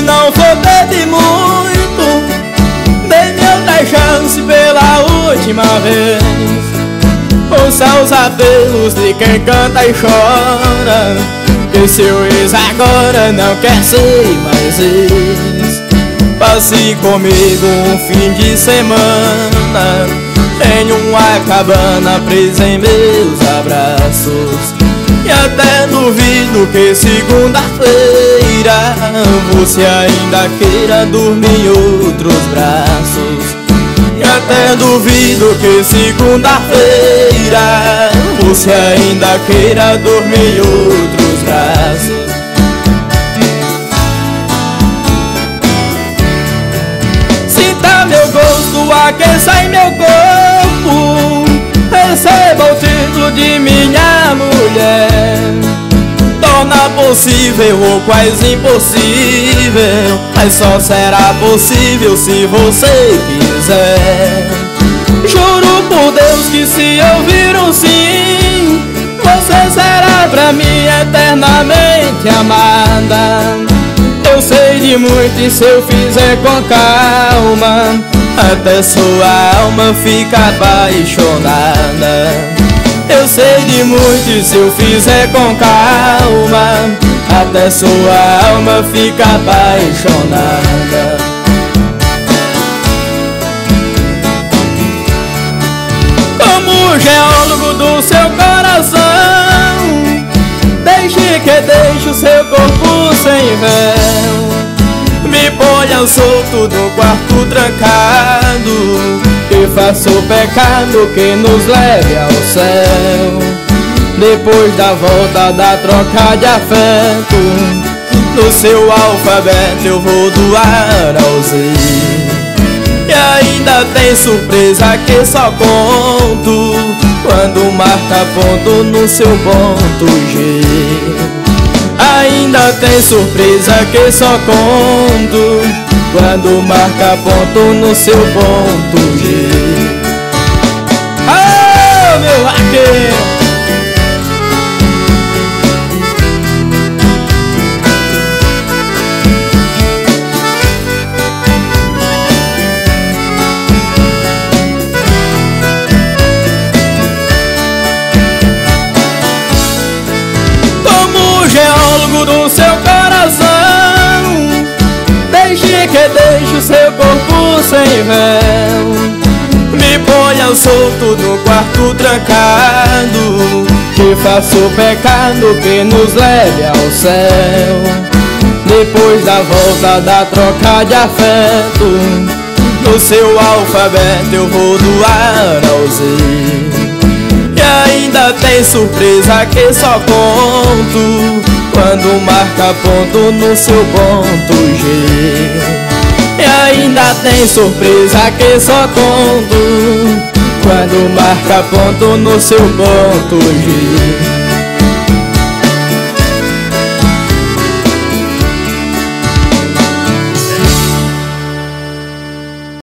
Se não for pedir muito. Dei outra chance pela última vez. Ouça os apelos de quem canta e chora. Que seu ex agora não quer ser mais ex Passe comigo um fim de semana. Em uma cabana presa em meus abraços. E até duvido que segunda-feira você ainda queira dormir em outros braços. E até duvido que segunda-feira Você ainda queira dormir em outros braços. Sinta meu gosto, aqueça em meu corpo possível ou quase impossível Mas só será possível se você quiser. Juro por Deus que se ouvir um sim Você será pra mim eternamente amada. Eu sei de muito e se eu fizer com calma Até sua alma fica apaixonada eu sei de muito e se eu fizer com calma Até sua alma fica apaixonada. Como geólogo do seu coração Deixe que deixe o seu corpo sem véu Ponha solto no quarto trancado que faça o pecado que nos leve ao céu. Depois da volta da troca de afeto No seu alfabeto eu vou doar ao Z E ainda tem surpresa que só conto Quando marca ponto no seu ponto G. Ainda tem surpresa que só conto quando marca ponto no seu ponto G sem véu. Me ponha solto no quarto trancado Que faça o pecado que nos leve ao céu. Depois da volta da troca de afeto No seu alfabeto eu vou doar ao Z. E ainda tem surpresa que só conto quando marca ponto no seu ponto G E ainda tem surpresa que só conto Quando marca ponto no seu ponto G